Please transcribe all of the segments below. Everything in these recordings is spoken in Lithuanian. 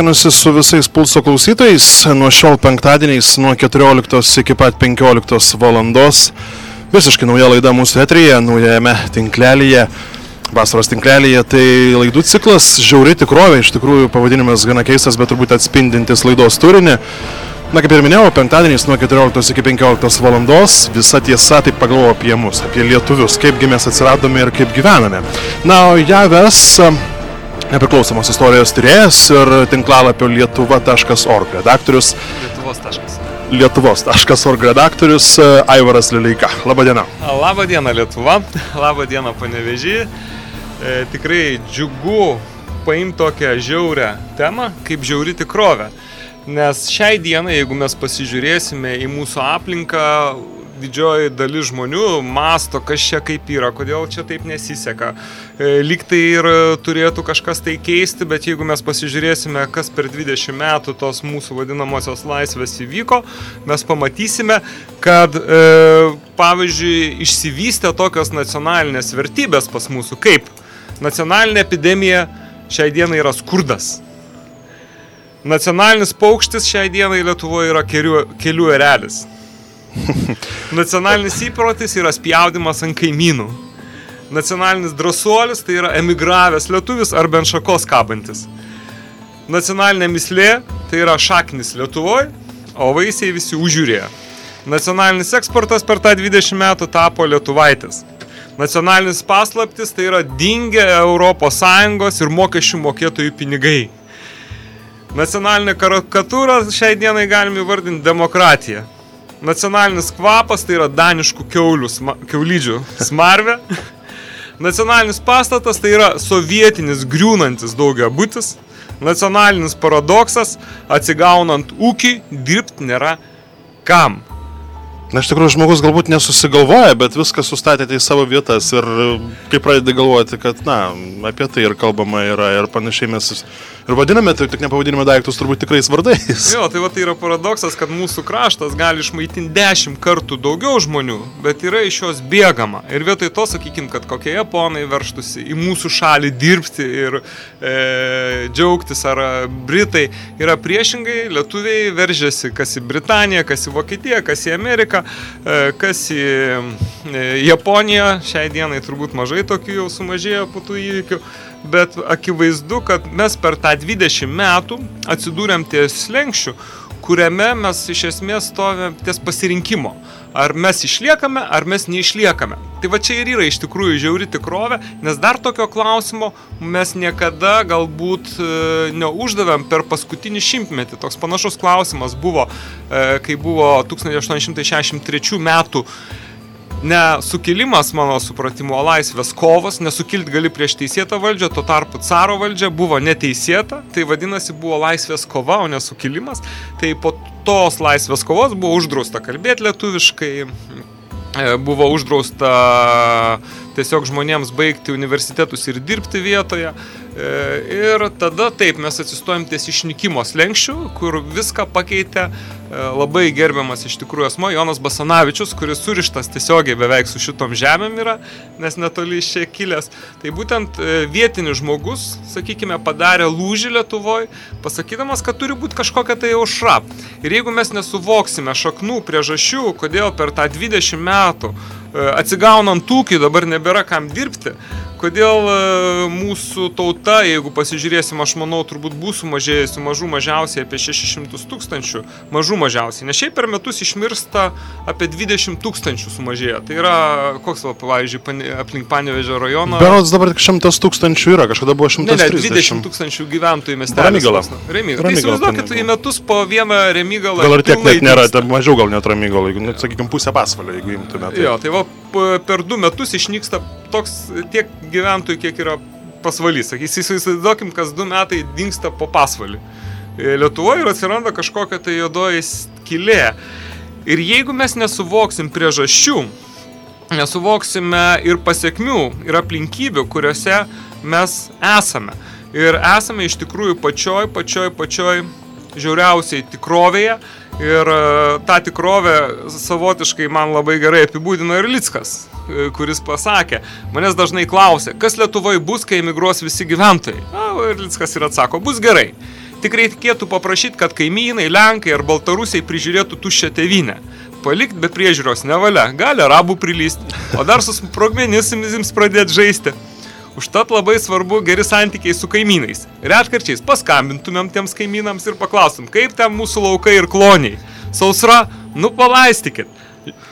Sveikinuosi su visais pulso klausytojais. Nuo šiol penktadieniais nuo 14 iki pat 15 valandos. Visiškai nauja laida mūsų etrija, naujame tinklelyje, vasaros tinklelyje. Tai laidų ciklas Žiauri tikrovė. Iš tikrųjų pavadinimas gana keistas, bet turbūt atspindintis laidos turinį. Na kaip ir minėjau, penktadieniais nuo 14 iki 15 valandos visa tiesa taip pagalvoju apie mus, apie lietuvius, kaipgi mes atsiradome ir kaip gyvename. Na, o ją ves nepriklausomos istorijos tyrėjas ir tinklalapio lietuva.org redaktorius. Lietuvos. Lietuvos.org redaktorius e, Aivaras Lileika. Labadiena. Labadiena Lietuva, labadiena panevežį. E, tikrai džiugu paimti tokią žiaurę temą kaip žiauri tikrovė. Nes šiai dienai, jeigu mes pasižiūrėsime į mūsų aplinką, didžioji dalis žmonių masto, kas čia kaip yra, kodėl čia taip nesiseka. E, lyg tai ir turėtų kažkas tai keisti, bet jeigu mes pasižiūrėsime, kas per 20 metų tos mūsų vadinamosios laisvės įvyko, mes pamatysime, kad e, pavyzdžiui išsivystė tokios nacionalinės vertybės pas mūsų, kaip nacionalinė epidemija šiai dienai yra skurdas. Nacionalinis paukštis šiai dienai Lietuvoje yra kelių, kelių erelis. Nacionalinis įprotis yra spjaudimas ant kaimynų. Nacionalinis drąsuolis tai yra emigravęs lietuvis ar bent šakos kabantis. Nacionalinė mislė tai yra šaknis Lietuvoje, o vaisiai visi užžiūrėjo. Nacionalinis eksportas per tą 20 metų tapo lietuvaitis. Nacionalinis paslaptis tai yra dingę ES ir mokesčių mokėtojų pinigai. Nacionalinė karikatūra šiai dienai galime įvardinti demokratiją. Nacionalinis kvapas tai yra daniškų keulių, sma, keulydžių smarvė. Nacionalinis pastatas tai yra sovietinis griūnantis daugia būtis. Nacionalinis paradoksas atsigaunant ūkį dirbti nėra kam. Na, iš tikrųjų, žmogus galbūt nesusigalvoja, bet viską sustatėte į savo vietas ir kai pradedi galvoti, kad, na, apie tai ir kalbama yra ir panašiai mes ir vadiname, tai tik nepavadinime daiktus turbūt tikrais vardais. Jo, tai va tai yra paradoksas, kad mūsų kraštas gali išmaitinti dešimt kartų daugiau žmonių, bet yra iš jos bėgama. Ir vietoj to, sakykim, kad kokie japonai verštųsi į mūsų šalį dirbti ir e, džiaugtis, ar Britai yra priešingai, lietuviai veržiasi kas į Britaniją, kas į Vokietiją, kas į Ameriką, e, kas į e, Japoniją. Šiai dienai turbūt mažai tokių jau sumažėjo po tų įvykių bet akivaizdu, kad mes per tą 20 metų atsidūrėm ties slengščių, kuriame mes iš esmės stovėm ties pasirinkimo. Ar mes išliekame, ar mes neišliekame. Tai va čia ir yra iš tikrųjų žiauri tikrovė, nes dar tokio klausimo mes niekada galbūt e, neuždavėm per paskutinį šimtmetį. Toks panašus klausimas buvo, e, kai buvo 1863 metų ne sukilimas, mano supratimu, o laisvės kovas, nesukilt gali prieš teisėtą valdžią, tuo tarpu caro valdžia buvo neteisėta, tai vadinasi buvo laisvės kova, o nesukilimas. Tai po tos laisvės kovos buvo uždrausta kalbėti lietuviškai, e, buvo uždrausta tiesiog žmonėms baigti universitetus ir dirbti vietoje. E, ir tada taip mes atsistojom ties išnykimo slengščių, kur viską pakeitė e, labai gerbiamas iš tikrųjų asmo Jonas Basanavičius, kuris surištas tiesiogiai beveik su šitom žemėm yra, nes netoli iš čia kilęs. Tai būtent e, vietinis žmogus, sakykime, padarė lūžį Lietuvoje, pasakydamas, kad turi būti kažkokia tai aušra. Ir jeigu mes nesuvoksime šaknų priežasčių, kodėl per tą 20 metų atsigaunant ūkį dabar nebėra kam dirbti, kodėl e, mūsų tauta, jeigu pasižiūrėsim, aš manau, turbūt bus sumažėjusi mažų mažiausiai apie 600 tūkstančių, mažų mažiausiai, nes šiaip per metus išmirsta apie 20 tūkstančių sumažėję. Tai yra, koks, va, pavyzdžiui, aplink Panevežio rajoną. Berods dabar tik 100 tūkstančių yra, kažkada buvo 130. Ne, ne, 20 tūkstančių gyventojų miestelė. Remigalas. Remigalas. Tai įsivaizduokit, į metus po vieną remigalą. Gal ir tiek net nėra, mažiau gal net remigalą, jeigu, nu, sakykime, pusę pasvalio, jeigu imtume. Tai. Jo, tai va, per du metus išnyksta toks tiek gyventojų, kiek yra pasvalys. Įsivaizduokim, kas du metai dinksta po pasvalį. E, Lietuvoje ir atsiranda kažkokia tai juodoji skylė. Ir jeigu mes nesuvoksim priežasčių, nesuvoksime ir pasiekmių, ir aplinkybių, kuriuose mes esame. Ir esame iš tikrųjų pačioj, pačioj, pačioj žiauriausiai tikrovėje. Ir e, tą tikrovę savotiškai man labai gerai apibūdino ir Lickas, e, kuris pasakė, manęs dažnai klausia, kas Lietuvoje bus, kai emigruos visi gyventojai. Na, ir Lickas ir atsako, bus gerai. Tik reikėtų paprašyti, kad kaimynai, lenkai ar baltarusiai prižiūrėtų tuščią tevinę. Palikti be priežiūros nevalia, gali arabų prilysti, o dar su sprogmenisimizms pradėti žaisti. Užtat labai svarbu geri santykiai su kaimynais. Retkarčiais paskambintumėm tiems kaimynams ir paklaustum, kaip ten mūsų laukai ir kloniai. Sausra, nu palaistykit.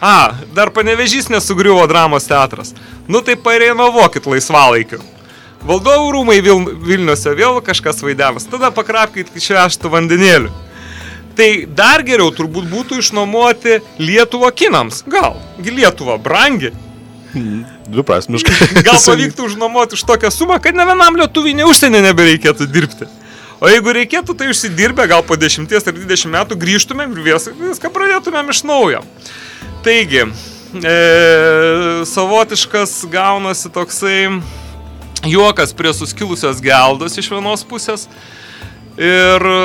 A, dar panevežys nesugriuvo dramos teatras. Nu tai pareinovokit laisvalaikiu. Valdovų rūmai Vil Vilniuose vėl kažkas vaidiamas. Tada pakrapkit šeštų vandenėlių. Tai dar geriau turbūt būtų išnuomoti Lietuvą kinams. Gal? Lietuva brangi. Dviprasmiškai. Gal pavyktų užnuomoti už tokią sumą, kad ne vienam lietuviui ne užsienį nebereikėtų dirbti. O jeigu reikėtų, tai užsidirbę gal po 10 ar 20 metų grįžtumėm ir vis, viską pradėtumėm iš naujo. Taigi, e, savotiškas gaunasi toksai juokas prie suskilusios geldos iš vienos pusės. Ir e,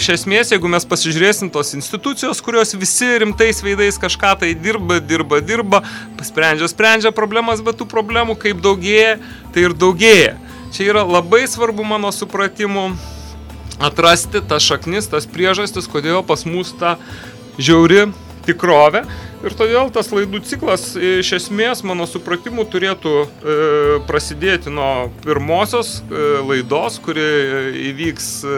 iš esmės, jeigu mes pasižiūrėsim tos institucijos, kurios visi rimtais veidais kažką tai dirba, dirba, dirba, sprendžia, sprendžia problemas, bet tų problemų kaip daugėja, tai ir daugėja. Čia yra labai svarbu mano supratimu atrasti tas šaknis, tas priežastis, kodėl pas mus ta žiauri tikrovė. Ir todėl tas laidų ciklas iš esmės, mano supratimu, turėtų e, prasidėti nuo pirmosios e, laidos, kuri įvyks e,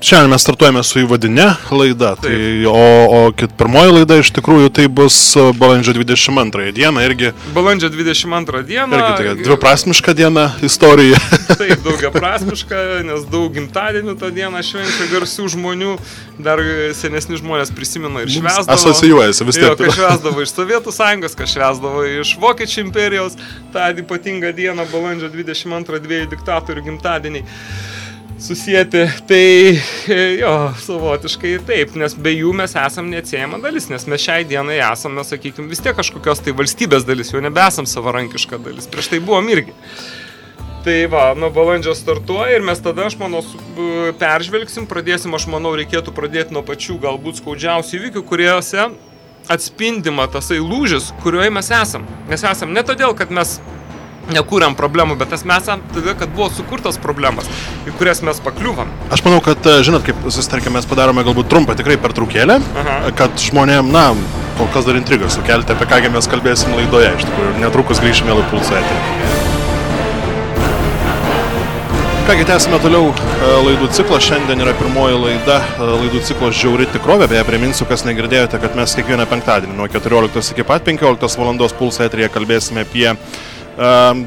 Šiandien mes startuojame su įvadinė laida, tai, o, o kit, pirmoji laida iš tikrųjų tai bus balandžio 22 diena irgi. Balandžio 22 diena. Irgi tokia dviprasmiška diena istorija. Taip, daugia prasmiška, nes daug gimtadienių tą dieną švenčia garsių žmonių, dar senesni žmonės prisimena ir švesdavo. Asocijuojasi vis tiek. Kas švesdavo iš Sovietų sąjungos, kas švesdavo iš Vokiečių imperijos, tą ypatingą dieną balandžio 22 dviejų diktatorių gimtadieniai susijęti, tai jo, savotiškai taip, nes be jų mes esam neatsiejama dalis, nes mes šiai dienai esame, sakykime, vis tiek kažkokios tai valstybės dalis, jau nebesam savarankiška dalis, prieš tai buvom irgi. Tai va, nuo balandžio startuoja ir mes tada, aš manau, peržvelgsim, pradėsim, aš manau, reikėtų pradėti nuo pačių galbūt skaudžiausių įvykių, kuriuose atspindima tasai lūžis, kurioje mes esam. Mes esam ne todėl, kad mes nekūrėm problemų, bet tas mes todėl, kad buvo sukurtos problemas, į kurias mes pakliuvom. Aš manau, kad, e, žinot, kaip susitarkime, mes padarome galbūt trumpą tikrai per trukėlę, kad žmonėm, na, kol kas dar intrigą sukelti, apie kągi mes kalbėsim laidoje, iš tikrųjų, netrukus grįšime į pulsą eterį. Kągi, tęsime toliau e, laidų ciklą. Šiandien yra pirmoji laida e, laidų ciklo Žiauri tikrovė. Beje, priminsiu, kas negirdėjote, kad mes kiekvieną penktadienį nuo 14 iki pat 15 val. pulsą eterėje kalbėsime apie uh,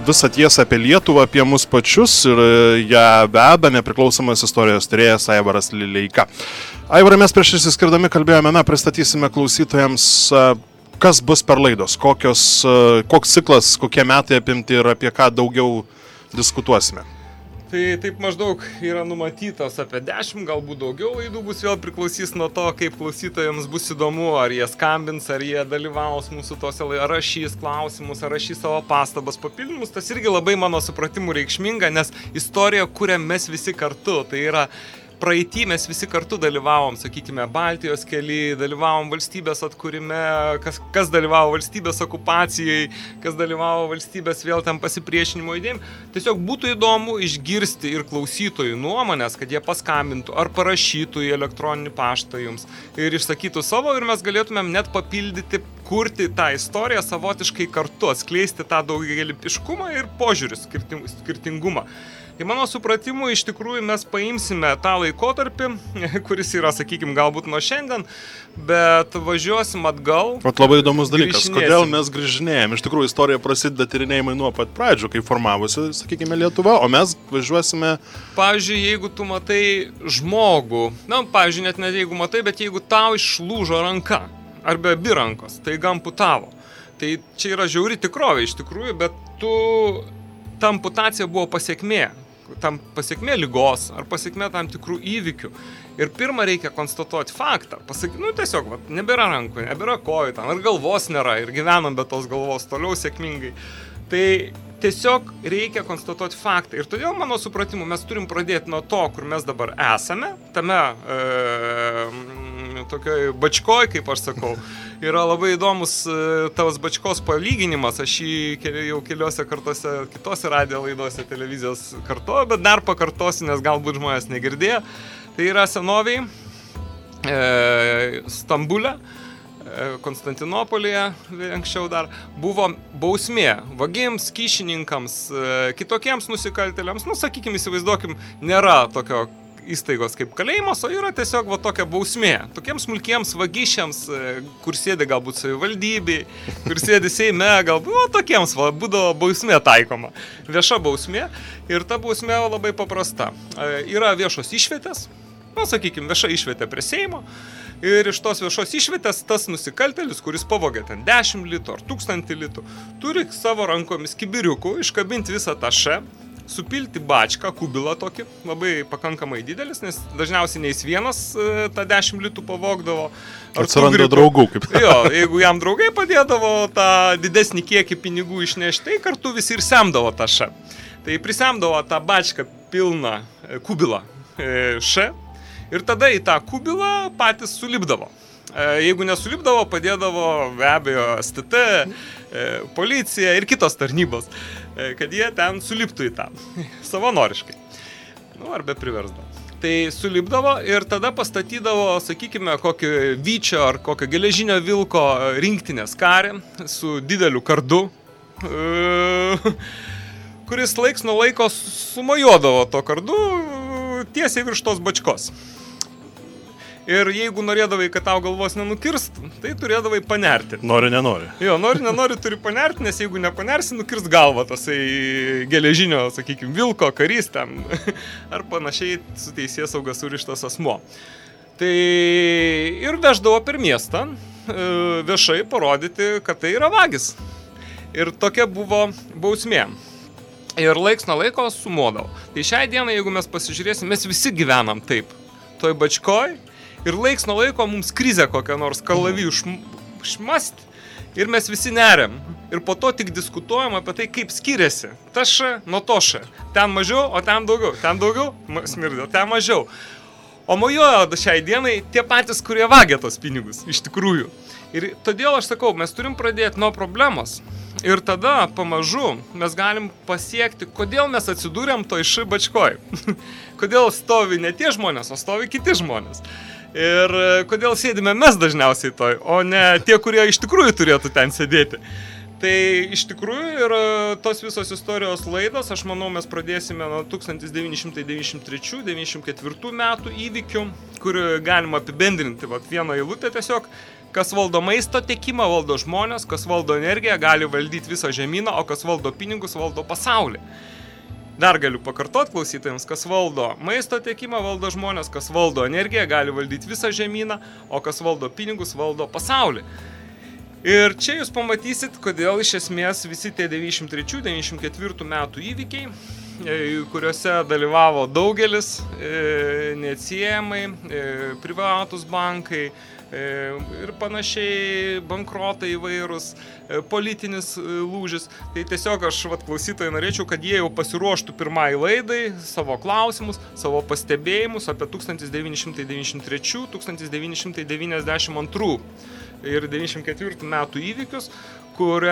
visą tiesą apie Lietuvą, apie mus pačius ir e, ją veda nepriklausomas istorijos tyrėjas Aivaras Lileika. Aivarai, mes prieš įsiskirdami kalbėjome, na, pristatysime klausytojams, kas bus per laidos, kokios, koks ciklas, kokie metai apimti ir apie ką daugiau diskutuosime. Tai taip maždaug yra numatytas apie 10, galbūt daugiau laidų bus vėl priklausys nuo to, kaip klausytojams bus įdomu, ar jie skambins, ar jie dalyvaus mūsų tose laidose, ar rašys klausimus, ar rašys savo pastabas, papildymus. Tas irgi labai mano supratimu reikšminga, nes istorija kuriam mes visi kartu. Tai yra praeitį mes visi kartu dalyvavom, sakykime, Baltijos keli, dalyvavom valstybės atkūrime, kas, kas dalyvavo valstybės okupacijai, kas dalyvavo valstybės vėl tam pasipriešinimo idėjim. Tiesiog būtų įdomu išgirsti ir klausytojų nuomonės, kad jie paskambintų ar parašytų į elektroninį paštą jums ir išsakytų savo ir mes galėtumėm net papildyti kurti tą istoriją savotiškai kartu, atskleisti tą daugelipiškumą ir požiūrį skirtingumą. Tai mano supratimu, iš tikrųjų mes paimsime tą laikotarpį, kuris yra, sakykime, galbūt nuo šiandien, bet važiuosim atgal. Vat labai įdomus dalykas, kodėl mes grįžinėjom. Iš tikrųjų, istorija prasideda tyrinėjimai nuo pat pradžių, kai formavosi, sakykime, Lietuva, o mes važiuosime. Pavyzdžiui, jeigu tu matai žmogų, na, pavyzdžiui, net ne jeigu matai, bet jeigu tau išlūžo ranka, arba abi rankos, tai gamputavo. Tai čia yra žiauri tikrovė iš tikrųjų, bet tu, ta amputacija buvo pasiekmė tam pasiekmė lygos ar pasiekmė tam tikrų įvykių. Ir pirmą reikia konstatuoti faktą. Pasakyti, nu tiesiog, va, nebėra rankų, nebėra kojų, ten ar galvos nėra ir gyvenam be tos galvos toliau sėkmingai. Tai tiesiog reikia konstatuoti faktą. Ir todėl, mano supratimu, mes turim pradėti nuo to, kur mes dabar esame, tame e, tokioj bačkoj, kaip aš sakau. Yra labai įdomus e, tavas bačkos palyginimas, aš jį jau keliose kartose, kitose radio laidose televizijos kartuoju, bet dar pakartosiu, nes galbūt žmonės negirdėjo. Tai yra senoviai e, Stambulė. Konstantinopolėje, anksčiau dar, buvo bausmė vagims, kyšininkams, kitokiems nusikaltėliams, nu, sakykime, įsivaizduokim, nėra tokio įstaigos kaip kalėjimas, o yra tiesiog va tokia bausmė. Tokiems smulkiems vagišiams, e, kur sėdi galbūt savivaldybei, kur sėdi Seime, galbūt, o tokiems va, būdavo bausmė taikoma. Vieša bausmė ir ta bausmė labai paprasta. E, yra viešos išvietės, nu, sakykime, vieša išvietė prie Seimo. Ir iš tos viešos išvietės tas nusikaltelis, kuris pavogė ten 10 litų ar 1000 litų, turi savo rankomis kibiriukų iškabinti visą tą šę, supilti bačką, kubilą tokį, labai pakankamai didelis, nes dažniausiai neįs vienas e, tą 10 litų pavogdavo. Atsiranda draugų, kaip. Jo, jeigu jam draugai padėdavo tą didesnį kiekį pinigų išnešti, tai kartu visi ir semdavo tą š. Tai prisemdavo tą bačką pilną e, kubilą e, š ir tada į tą kubilą patys sulipdavo. Jeigu nesulipdavo, padėdavo be abejo STT, policija ir kitos tarnybos. E, kad jie ten suliptų į tą. Savanoriškai. Nu, arba priversdavo. Tai sulipdavo ir tada pastatydavo, sakykime, kokį vyčio ar kokio geležinio vilko rinktinės karį su dideliu kardu, e, kuris laiks nuo laiko sumojuodavo to kardu tiesiai virš tos bačkos. Ir jeigu norėdavai, kad tau galvos nenukirstų, tai turėdavai panerti. Nori, nenori. Jo, nori, nenori, turi panerti, nes jeigu nepanersi, nukirs galvą tasai geležinio, sakykime, vilko, karys ten ar panašiai su teisės saugas surištas asmo. Tai ir veždavo per miestą e, viešai parodyti, kad tai yra vagis. Ir tokia buvo bausmė. Ir laiks nuo laiko sumodavo. Tai šiai dienai, jeigu mes pasižiūrėsim, mes visi gyvenam taip. Toj bačkoj ir laiks nuo laiko mums krizę kokią nors kalavijų šmast ir mes visi neriam. Ir po to tik diskutuojam apie tai, kaip skiriasi. Ta š nuo to š. Ten mažiau, o ten daugiau. Ten daugiau smirdė, ten mažiau. O mojojo šiai dienai tie patys, kurie vagia tos pinigus, iš tikrųjų. Ir todėl aš sakau, mes turim pradėti nuo problemos. Ir tada pamažu mes galim pasiekti, kodėl mes atsidūrėm toj š bačkoj. kodėl stovi ne tie žmonės, o stovi kiti žmonės. Ir e, kodėl sėdime mes dažniausiai toj, o ne tie, kurie iš tikrųjų turėtų ten sėdėti. Tai iš tikrųjų ir tos visos istorijos laidos, aš manau, mes pradėsime nuo 1993-1994 metų įvykių, kur galima apibendrinti vat, vieną eilutę tiesiog, kas valdo maisto tiekimą, valdo žmonės, kas valdo energiją, gali valdyti visą žemyną, o kas valdo pinigus, valdo pasaulį. Dar galiu pakartot klausytojams, kas valdo maisto tiekimą, valdo žmonės, kas valdo energiją, gali valdyti visą žemyną, o kas valdo pinigus, valdo pasaulį. Ir čia jūs pamatysit, kodėl iš esmės visi tie 93-94 metų įvykiai, e, kuriuose dalyvavo daugelis e, neatsiejamai, e, privatus bankai, ir panašiai bankrotai įvairūs, e, politinis e, lūžis. Tai tiesiog aš vat, klausytojai norėčiau, kad jie jau pasiruoštų pirmai laidai savo klausimus, savo pastebėjimus apie 1993-1992 ir 94 metų įvykius, kur,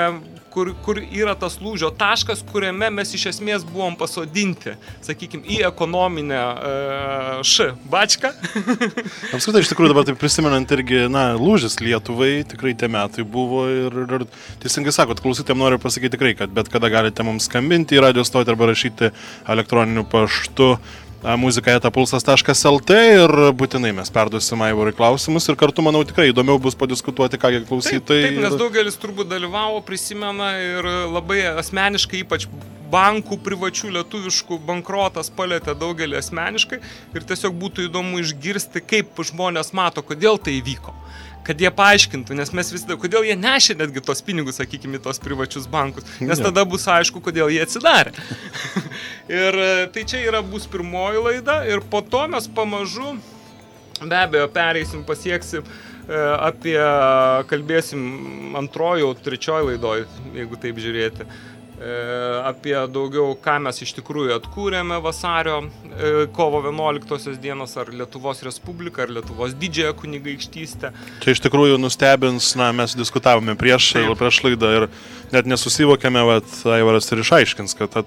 kur, kur yra tas lūžio taškas, kuriame mes iš esmės buvom pasodinti, sakykime, į ekonominę uh, š bačką. Apskritai, iš tikrųjų dabar taip prisimenant irgi, na, lūžis Lietuvai, tikrai tie metai buvo ir, ir teisingai sakot, klausytėm noriu pasakyti tikrai, kad bet kada galite mums skambinti į radio stotį arba rašyti elektroniniu paštu muzika etapulsas.lt ir būtinai mes perduosim Aivorui klausimus ir kartu, manau, tikrai įdomiau bus padiskutuoti, ką klausytojai. Taip, taip, nes daugelis turbūt dalyvavo, prisimena ir labai asmeniškai, ypač bankų privačių lietuviškų bankrotas palėtė daugelį asmeniškai ir tiesiog būtų įdomu išgirsti, kaip žmonės mato, kodėl tai įvyko kad jie paaiškintų, nes mes vis dar, kodėl jie nešė netgi tos pinigus, sakykime, tos privačius bankus, nes ja. tada bus aišku, kodėl jie atsidarė. ir e, tai čia yra bus pirmoji laida ir po to mes pamažu, be abejo, pereisim, pasieksim e, apie, kalbėsim antrojo, trečiojo laidoje, jeigu taip žiūrėti apie daugiau, ką mes iš tikrųjų atkūrėme vasario, e, kovo 11 dienos, ar Lietuvos Respubliką, ar Lietuvos didžiąją kunigaikštystę. Čia iš tikrųjų nustebins, na, mes diskutavome prieš, prieš laidą ir net nesusivokėme, bet Aivaras ir išaiškins, kad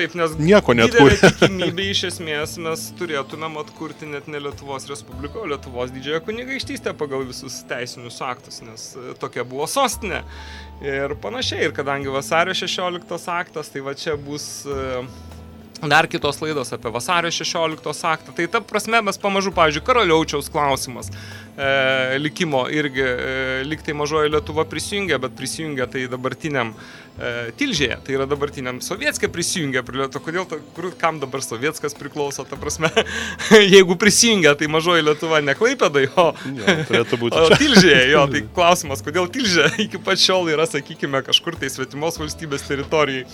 Taip, nes nieko netkūrė. Tikimybė iš esmės mes turėtumėm atkurti net ne Lietuvos Respubliką, o Lietuvos didžiąją kunigaikštystę pagal visus teisinius aktus, nes e, tokia buvo sostinė ir panašiai. Ir kadangi vasario 16 aktas, tai va čia bus e, dar kitos laidos apie vasario 16 aktą. Tai ta prasme mes pamažu, pavyzdžiui, karaliaučiaus klausimas e, likimo irgi e, liktai mažoji Lietuva prisijungia, bet prisijungia tai dabartiniam e, Tilžėje, tai yra dabartiniam Sovietskė prisijungia prie Lietuvos. Kodėl, ta, kur, kam dabar Sovietskas priklauso, ta prasme, jeigu prisijungia, tai mažoji Lietuva neklaipėdai, o, ja, turėtų būti. o Tilžėje, jo, tai klausimas, kodėl Tilžė iki pat šiol yra, sakykime, kažkur tai svetimos valstybės teritorijai.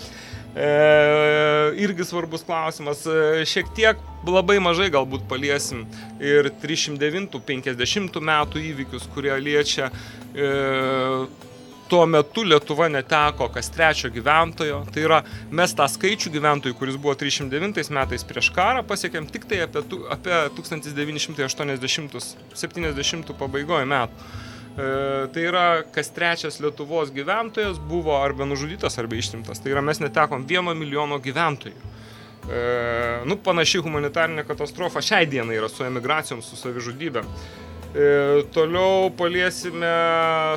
E, irgi svarbus klausimas. E, šiek tiek labai mažai galbūt paliesim ir 309-50 metų įvykius, kurie liečia e, tuo metu Lietuva neteko kas trečio gyventojo. Tai yra, mes tą skaičių gyventojų, kuris buvo 309 metais prieš karą, pasiekėm tik tai apie, apie 1980-70 pabaigoje metų. E, tai yra, kas trečias Lietuvos gyventojas buvo arba nužudytas, arba ištimtas. Tai yra, mes netekom vieno milijono gyventojų. E, nu, panaši humanitarinė katastrofa šiai dienai yra su emigracijom, su savižudybė. E, toliau paliesime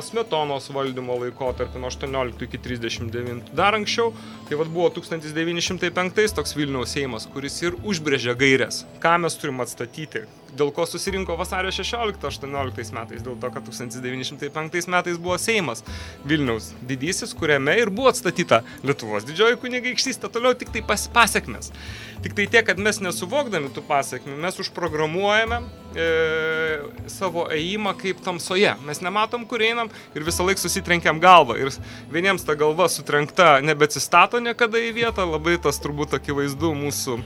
Smetonos valdymo laikotarpį nuo 18 iki 39. Dar anksčiau, tai vad buvo 1905 toks Vilniaus Seimas, kuris ir užbrėžė gairias, ką mes turim atstatyti, dėl ko susirinko vasario 16-18 metais, dėl to, kad 1905 metais buvo Seimas Vilniaus didysis, kuriame ir buvo atstatyta Lietuvos didžioji kunigaikštystė, toliau tik tai pas, pasiekmes. Tik tai tiek, kad mes nesuvokdami tų pasiekmių, mes užprogramuojame e, savo ėjimą kaip tamsoje. Mes nematom, kur einam ir visą laiką susitrenkiam galvą. Ir vieniems ta galva sutrenkta nebeatsistato niekada į vietą, labai tas turbūt akivaizdu mūsų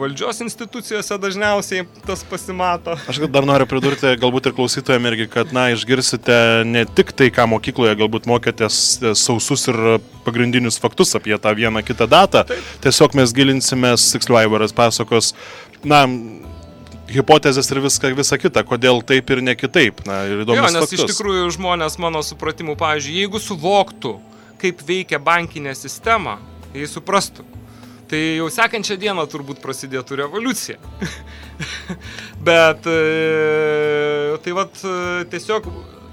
valdžios institucijose dažniausiai tas pasimato. Aš dar noriu pridurti, galbūt ir klausytojams irgi, kad, na, išgirsite ne tik tai, ką mokykloje galbūt mokėtės e, sausus ir pagrindinius faktus apie tą vieną kitą datą. Taip. Tiesiog mes gilinsimės, tiksliau, Aivaras pasakos, na, hipotezės ir viską, visą kitą, kodėl taip ir ne kitaip. Na, ir įdomu. Nes faktus. iš tikrųjų žmonės, mano supratimu, pavyzdžiui, jeigu suvoktų, kaip veikia bankinė sistema, jei suprastų, Tai jau sekančią dieną turbūt prasidėtų revoliucija. Bet e, tai vad e, tiesiog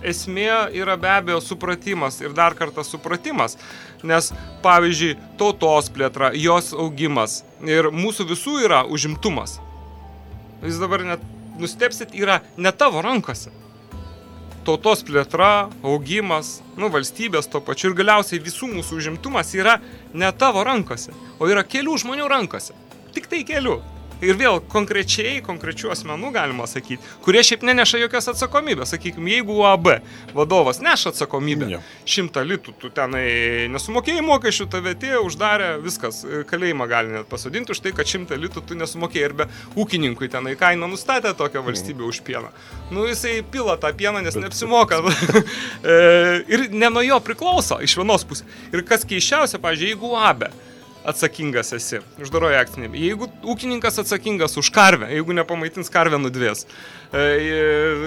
esmė yra be abejo supratimas ir dar kartą supratimas. Nes pavyzdžiui, tautos plėtra, jos augimas ir mūsų visų yra užimtumas. Jūs dabar net nustepsit, yra ne tavo rankose tautos plėtra, augimas, nu, valstybės to pačiu ir galiausiai visų mūsų užimtumas yra ne tavo rankose, o yra kelių žmonių rankose. Tik tai kelių. Ir vėl konkrečiai, konkrečių asmenų galima sakyti, kurie šiaip neneša jokios atsakomybės. Sakykime, jeigu UAB vadovas neša atsakomybę, ja. šimtą litų tu tenai nesumokėjai mokesčių, tave atėjo, uždarė, viskas, kalėjimą gali net pasodinti už tai, kad šimtą litų tu nesumokėjai. Ir be ūkininkui tenai kainą nustatė tokią valstybę už pieną. Nu, jisai pila tą pieną, nes Bet... neapsimoka. E, ir ne nuo jo priklauso iš vienos pusės. Ir kas keiščiausia, pažiūrėjau, jeigu UAB atsakingas esi, uždaroji akcinė. Jeigu ūkininkas atsakingas už karvę, jeigu nepamaitins karvę nudvės, e,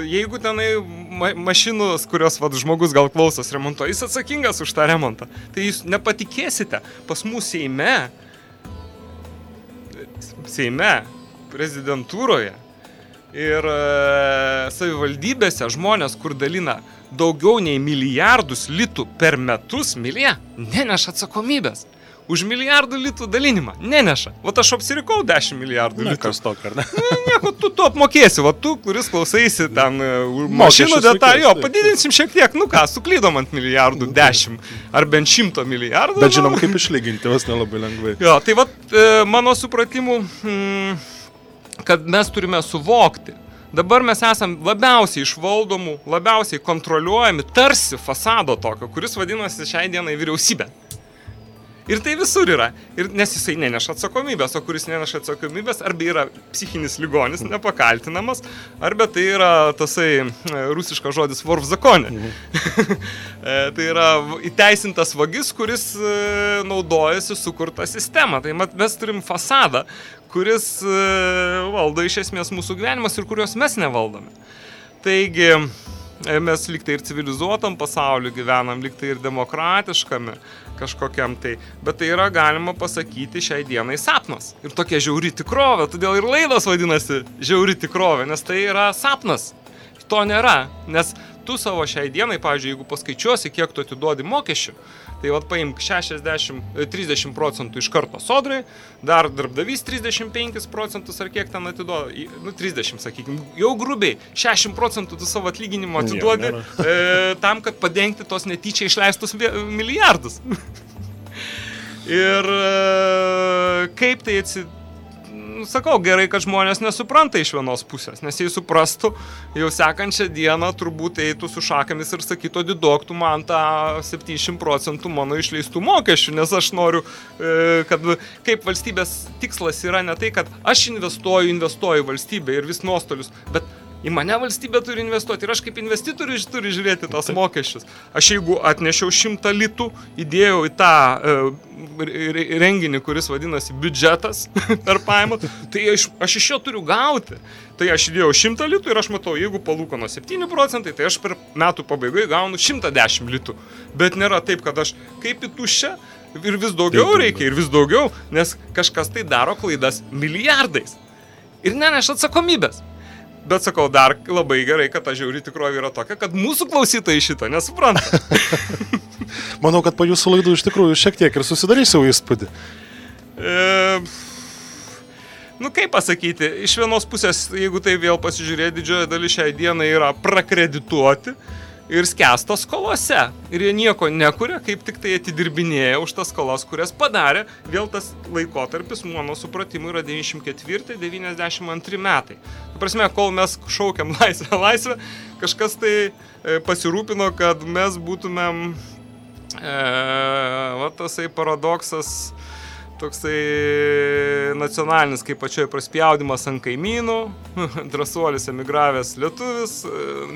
jeigu tenai ma mašinos, kurios vad žmogus gal klausos remonto, jis atsakingas už tą remontą, tai jūs nepatikėsite, pas mūsų Seime, Seime, prezidentūroje ir e, savivaldybėse žmonės, kur dalina daugiau nei milijardus litų per metus, milija, neneša atsakomybės už milijardų litų dalinimą. Neneša. O aš apsirikau 10 milijardų litų. Kas to, ar ne? ne nieko, tu tu apmokėsi, o tu, kuris klausaisi ten e, mašinų detalį, jo, padidinsim šiek tiek, nu ką, suklydom ant milijardų 10 ar bent 100 milijardų. Bet žinom, nu. kaip išlyginti, vas nelabai lengvai. Jo, tai vad, e, mano supratimu, hmm, kad mes turime suvokti, Dabar mes esame labiausiai išvaldomų, labiausiai kontroliuojami, tarsi fasado tokio, kuris vadinasi šiai dienai vyriausybė. Ir tai visur yra. Ir nes jisai neneša atsakomybės, o kuris neneša atsakomybės, arba yra psichinis ligonis, nepakaltinamas, arba tai yra tasai e, rusiškas žodis vorv zakonė. Mhm. tai yra įteisintas vagis, kuris e, naudojasi sukurtą sistemą. Tai mes turim fasadą, kuris e, valdo iš esmės mūsų gyvenimas ir kuriuos mes nevaldome. Taigi, mes liktai ir civilizuotam pasauliu gyvenam, liktai ir demokratiškame kažkokiam tai, bet tai yra galima pasakyti šiai dienai sapnas. Ir tokia žiauri tikrovė, todėl ir laidos vadinasi žiauri tikrovė, nes tai yra sapnas. To nėra, nes tu savo šiai dienai, pavyzdžiui, jeigu paskaičiuosi, kiek tu atiduodi mokesčių, tai vad paimk 60, 30 procentų iš karto sodrai, dar darbdavys 35 procentus ar kiek ten atiduoda, nu 30 sakykime, jau grubiai 60 procentų tu savo atlyginimo atiduodi e, tam, kad padengti tos netyčia išleistus milijardus. Ir e, kaip tai atsitiktų? Sakau, gerai, kad žmonės nesupranta iš vienos pusės, nes jei suprastų, jau sekančią dieną turbūt eitų su šakamis ir sakytų, didoktų man tą 70 procentų mano išleistų mokesčių, nes aš noriu, e, kad kaip valstybės tikslas yra ne tai, kad aš investuoju, investuoju valstybę ir vis nuostolius, bet į mane valstybė turi investuoti ir aš kaip investitorius turiu žiūrėti tos mokesčius. Aš jeigu atnešiau šimtą litų, įdėjau į tą e, renginį, kuris vadinasi biudžetas per paimą, tai aš, aš iš jo turiu gauti. Tai aš įdėjau 100 litų ir aš matau, jeigu palūkano 7 procentai, tai aš per metų pabaigoje gaunu 110 litų. Bet nėra taip, kad aš kaip į tuščią ir vis daugiau taip, reikia, ir vis daugiau, nes kažkas tai daro klaidas milijardais. Ir neneša atsakomybės. Bet sakau, dar labai gerai, kad ta žiauri tikrovė yra tokia, kad mūsų klausytojai šito nesupranta. Manau, kad po jūsų laidų iš tikrųjų šiek tiek ir susidarysiu įspūdį. E, nu kaip pasakyti, iš vienos pusės, jeigu tai vėl pasižiūrėti, didžioji dalis šiai dienai yra prakredituoti ir skęsta skolose. Ir jie nieko nekuria, kaip tik tai atidirbinėja už tas skolas, kurias padarė. Vėl tas laikotarpis, mano supratimu, yra 94-92 metai. Tai prasme, kol mes šaukiam laisvę, laisvę, kažkas tai e, pasirūpino, kad mes būtumėm, e, va tasai paradoksas, toksai nacionalinis, kaip pačioje praspjaudimas ant kaimynų, drąsuolis emigravęs lietuvis,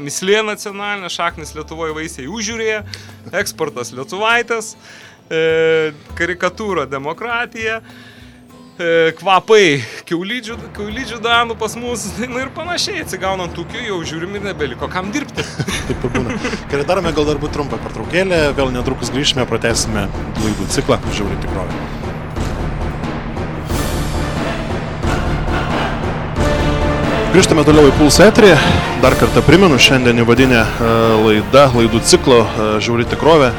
mislė nacionalinė, šaknis Lietuvoje vaisiai užžiūrėje, eksportas lietuvaitės, e, karikatūra demokratija, e, kvapai kiaulydžių, kiaulydžių danų pas mus na ir panašiai, atsigaunant ūkiu jau žiūrim ir nebeliko kam dirbti. Taip ir būna. Gerai, darome gal dar būt trumpą pertraukėlę, vėl netrukus grįšime, pratęsime laidų ciklą Žiauri tikrovė. Grįžtame toliau į Puls eterį. Dar kartą primenu, šiandien įvadinė e, laida, laidų ciklo e, Žiauri tikrovė.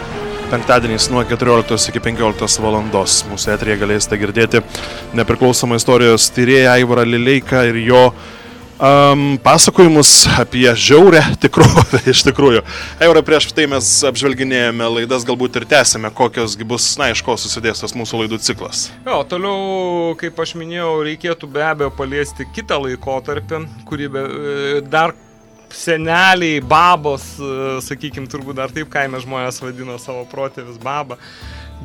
Penktadieniais nuo 14 iki 15 valandos mūsų eterėje galėsite girdėti nepriklausomą istorijos tyrėją Aivarą Lileiką ir jo uh, um, pasakojimus apie žiaurę tikrovę iš tikrųjų. Euro prieš tai mes apžvelginėjome laidas, galbūt ir tęsime, kokios bus, na, iš ko susidės tas mūsų laidų ciklas. Jo, toliau, kaip aš minėjau, reikėtų be abejo paliesti kitą laikotarpį, kurį be, e, dar seneliai, babos, e, sakykime, turbūt dar taip kaime žmonės vadino savo protėvis babą,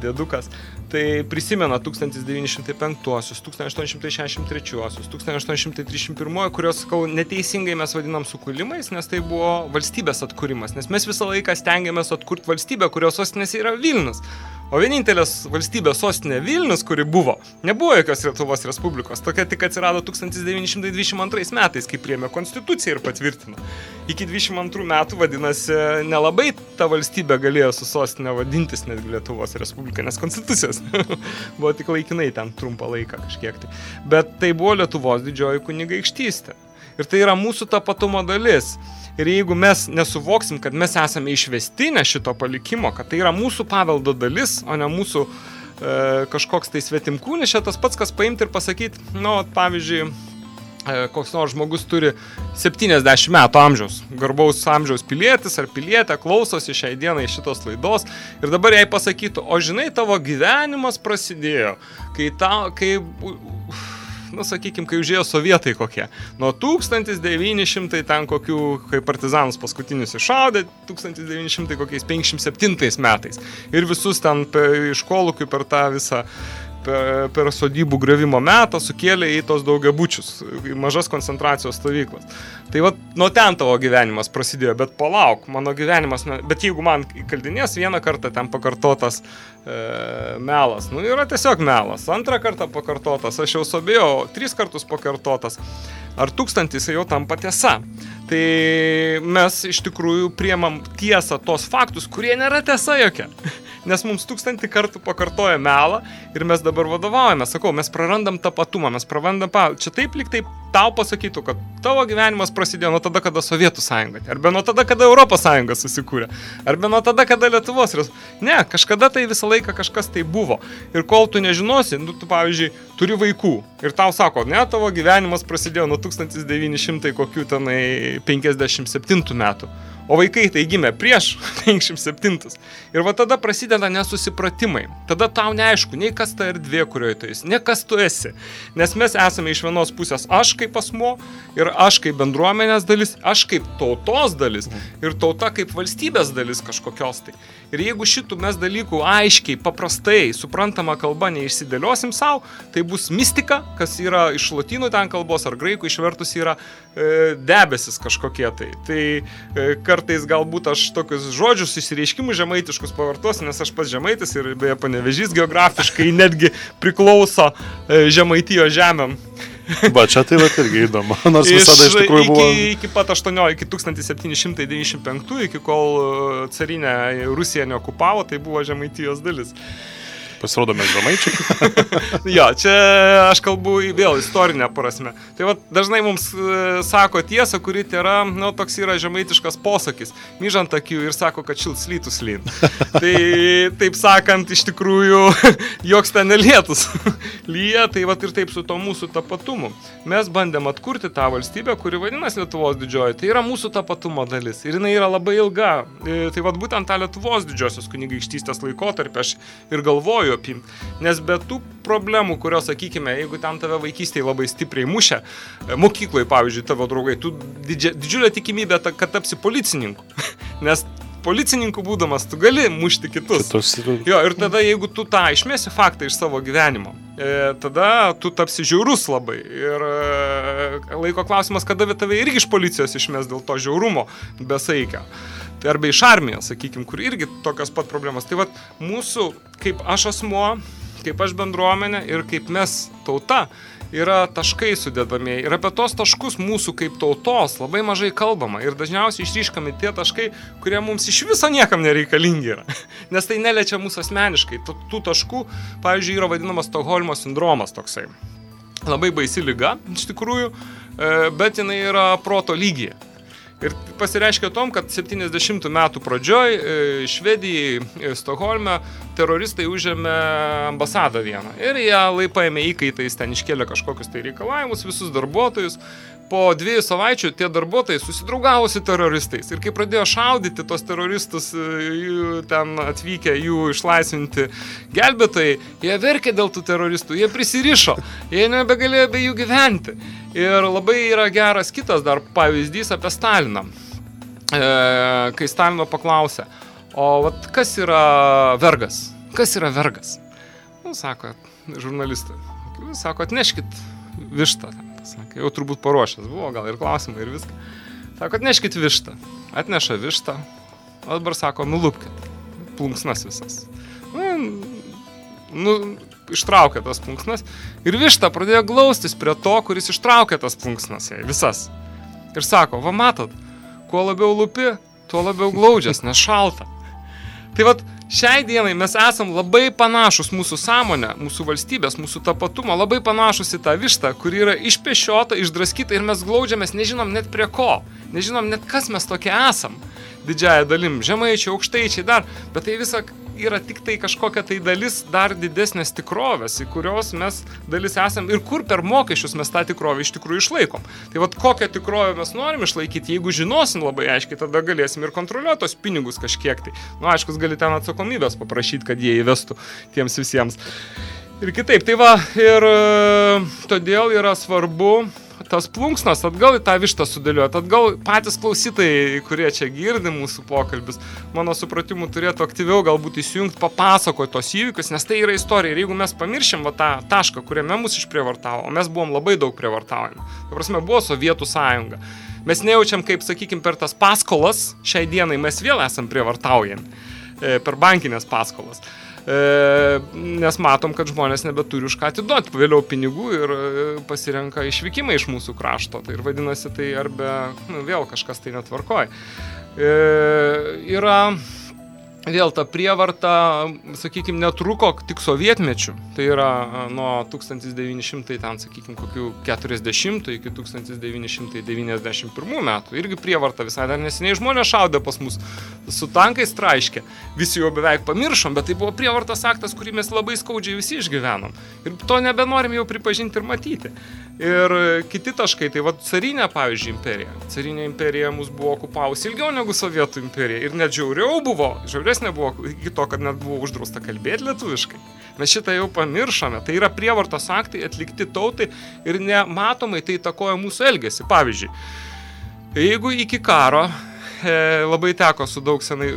dėdukas. Tai prisimena 1905, 1863, 1831, kurios, sakau, neteisingai mes vadinam sukulimais, nes tai buvo valstybės atkūrimas, nes mes visą laiką stengiamės atkurti valstybę, kurios sostinės yra Vilnius. O vienintelės valstybės sostinė Vilnius, kuri buvo, nebuvo jokios Lietuvos Respublikos. Tokia tik atsirado 1922 metais, kai priemė konstituciją ir patvirtino. Iki 22 metų, vadinasi, nelabai ta valstybė galėjo su sostinė vadintis netgi Lietuvos Respublika, nes konstitucijos buvo tik laikinai ten trumpą laiką kažkiek tai. Bet tai buvo Lietuvos didžioji kunigaikštystė. Ir tai yra mūsų tapatumo dalis. Ir jeigu mes nesuvoksim, kad mes esame išvestinė šito palikimo, kad tai yra mūsų paveldo dalis, o ne mūsų e, kažkoks tai svetimkūnis, čia tas pats, kas paimti ir pasakyti, nu, pavyzdžiui, e, koks nors žmogus turi 70 metų amžiaus, garbaus amžiaus pilietis ar pilietė, klausosi šiai dienai šitos laidos ir dabar jai pasakytų, o žinai, tavo gyvenimas prasidėjo, kai, ta, kai nu, sakykime, kai užėjo sovietai kokie. Nuo 1900 ten kokių, kai partizanus paskutinius iššaudė, 1957 metais. Ir visus ten iš kolūkių per tą visą per, per sodybų grevimo metą sukėlė į tos daugiabučius, į mažas koncentracijos stovyklas. Tai va, nuo ten tavo gyvenimas prasidėjo, bet palauk, mano gyvenimas, bet jeigu man kaldinės vieną kartą ten pakartotas e, melas, nu yra tiesiog melas, antrą kartą pakartotas, aš jau sobėjau, tris kartus pakartotas, ar tūkstantis jau tampa tiesa. Tai mes iš tikrųjų priemam tiesą tos faktus, kurie nėra tiesa jokia nes mums tūkstantį kartų pakartoja melą ir mes dabar vadovaujame. Sakau, mes prarandam tapatumą, mes prarandam, pa... čia taip lyg taip tau pasakytų, kad tavo gyvenimas prasidėjo nuo tada, kada Sovietų sąjunga, arba nuo tada, kada Europos sąjunga susikūrė, arba nuo tada, kada Lietuvos. Ne, kažkada tai visą laiką kažkas tai buvo. Ir kol tu nežinosi, nu, tu, pavyzdžiui, turi vaikų ir tau sako, ne, tavo gyvenimas prasidėjo nuo 1900 kokių tenai 57 metų. O vaikai tai gimė prieš 57. Ir va tada prasideda nesusipratimai. Tada tau neaišku, nei kas ta erdvė, kurioje tu esi, ne kas tu esi. Nes mes esame iš vienos pusės aš kaip asmo ir aš kaip bendruomenės dalis, aš kaip tautos dalis ir tauta kaip valstybės dalis kažkokios tai. Ir jeigu šitų mes dalykų aiškiai, paprastai, suprantama kalba neišsidėliosim savo, tai bus mistika, kas yra iš lotynų ten kalbos ar graikų išvertus yra e, debesis kažkokie tai. Tai e, kartais galbūt aš tokius žodžius, išsireiškimus žemaitiškus pavartosiu, nes aš pats žemaitis ir beje panevežys geografiškai netgi priklauso e, žemaitijo žemėm. Va, čia tai va irgi įdomu, nors iš, visada iš tikrųjų buvo. Iki, iki pat 18, iki 1795, iki kol e, carinė Rusija neokupavo, tai buvo Žemaitijos dalis. Pasirodo, mes žemaičiai. jo, čia aš kalbu vėl istorinę prasme. Tai va, dažnai mums e, sako tiesą, kuri yra, nu, toks yra žemaitiškas posakis. Myžant akių ir sako, kad šils lytus lyn. tai taip sakant, iš tikrųjų, joks ten nelietus. Lyja, tai va ir taip su to mūsų tapatumu. Mes bandėm atkurti tą valstybę, kuri vadinasi Lietuvos didžioji. Tai yra mūsų tapatumo dalis. Ir jinai yra labai ilga. E, tai va būtent tą Lietuvos didžiosios kunigaikštystės laikotarpį aš ir galvoju galvoju apimti. Nes be tų problemų, kurios, sakykime, jeigu ten tave vaikystėje labai stipriai mušia, e, mokykloje, pavyzdžiui, tavo draugai, tu didžia, didžiulė tikimybė, kad tapsi policininku. Nes policininku būdamas tu gali mušti kitus. kitus. Jo, ir tada, jeigu tu tą išmėsi faktą iš savo gyvenimo, e, tada tu tapsi žiaurus labai. Ir e, laiko klausimas, kada tave irgi iš policijos išmės dėl to žiaurumo besaikio. Tai arba iš armijos, sakykime, kur irgi tokios pat problemos. Tai vad, mūsų, kaip aš asmuo, kaip aš bendruomenė ir kaip mes tauta, yra taškai sudėdamieji. Ir apie tos taškus mūsų kaip tautos labai mažai kalbama. Ir dažniausiai išryškami tie taškai, kurie mums iš viso niekam nereikalingi yra. Nes tai neliečia mūsų asmeniškai. Tų taškų, pavyzdžiui, yra vadinamas Stokholmo sindromas toksai. Labai baisi lyga, iš tikrųjų, e, bet jinai yra proto lygyje. Ir pasireiškia tom, kad 70 metų pradžioj e, Švedijai, e, Stokholme teroristai užėmė ambasadą vieną. Ir jie laipaėmė įkaitais, ten iškėlė kažkokius tai reikalavimus, visus darbuotojus po dviejų savaičių tie darbuotojai susidraugavo su teroristais. Ir kai pradėjo šaudyti tos teroristus, e, ten atvykę, jų išlaisvinti gelbėtojai, jie verkė dėl tų teroristų, jie prisirišo, jie nebegalėjo be jų gyventi. Ir labai yra geras kitas dar pavyzdys apie Staliną. E, kai Stalino paklausė, o vat, kas yra vergas? Kas yra vergas? Nu, sako, žurnalistai. Sako, atneškit vištą sakė, jau turbūt paruošęs buvo, gal ir klausimai ir viską. Sako, atneškit vištą. Atneša vištą, o dabar sako, nulupkit. Plunksnas visas. Nu, nu, ištraukė tas plunksnas ir višta pradėjo glaustis prie to, kuris ištraukė tas plunksnas jai, visas. Ir sako, va matot, kuo labiau lupi, tuo labiau glaudžias, nes šalta. Tai vad, Šiai dienai mes esam labai panašus mūsų sąmonę, mūsų valstybės, mūsų tapatumą, labai panašus į tą vištą, kuri yra išpešiota, išdraskyta ir mes glaudžiamės, nežinom net prie ko, nežinom net kas mes tokie esam. Didžiaja dalim, žemaičiai, aukštaičiai dar, bet tai visa yra tik tai kažkokia tai dalis dar didesnės tikrovės, į kurios mes dalis esam ir kur per mokesčius mes tą tikrovę iš tikrųjų išlaikom. Tai vad kokią tikrovę mes norim išlaikyti, jeigu žinosim labai aiškiai, tada galėsim ir kontroliuoti tos pinigus kažkiek tai. Na, nu, aišku, gali ten atsakomybės paprašyti, kad jie įvestų tiems visiems. Ir kitaip, tai va, ir e, todėl yra svarbu tas plunksnas atgal į tą vištą sudėlioti, atgal patys klausytojai, kurie čia girdi mūsų pokalbis, mano supratimu, turėtų aktyviau galbūt įsijungti, papasakoti tos įvykius, nes tai yra istorija. Ir jeigu mes pamiršim va, tą tašką, kuriame mus išprievartavo, o mes buvom labai daug prievartaujami, ta prasme, buvo Sovietų sąjunga. Mes nejaučiam, kaip, sakykime, per tas paskolas šiai dienai mes vėl esam prievartaujami, e, per bankinės paskolas. E, nes matom, kad žmonės nebeturi už ką atiduoti vėliau pinigų ir e, pasirenka išvykimą iš mūsų krašto. Tai ir vadinasi, tai arba nu, vėl kažkas tai netvarkoja. E, yra vėl ta prievarta, sakykime, netruko tik sovietmečių. Tai yra nuo 1900, ten, sakykime, kokių 40 iki 1991 metų. Irgi prievarta visai dar neseniai žmonės šaudė pas mus su tankais traiškė. Visi jau beveik pamiršom, bet tai buvo prievartas aktas, kurį mes labai skaudžiai visi išgyvenom. Ir to nebenorim jau pripažinti ir matyti. Ir kiti taškai, tai vad carinė, pavyzdžiui, imperija. Carinė imperija mus buvo okupavusi ilgiau negu Sovietų imperija. Ir net žiauriau buvo, žiauresnė buvo iki to, kad net buvo uždrausta kalbėti lietuviškai. Mes šitą jau pamiršome. Tai yra prievartos aktai atlikti tautai ir nematomai tai įtakoja mūsų elgesį. Pavyzdžiui, jeigu iki karo e, labai teko su daug senai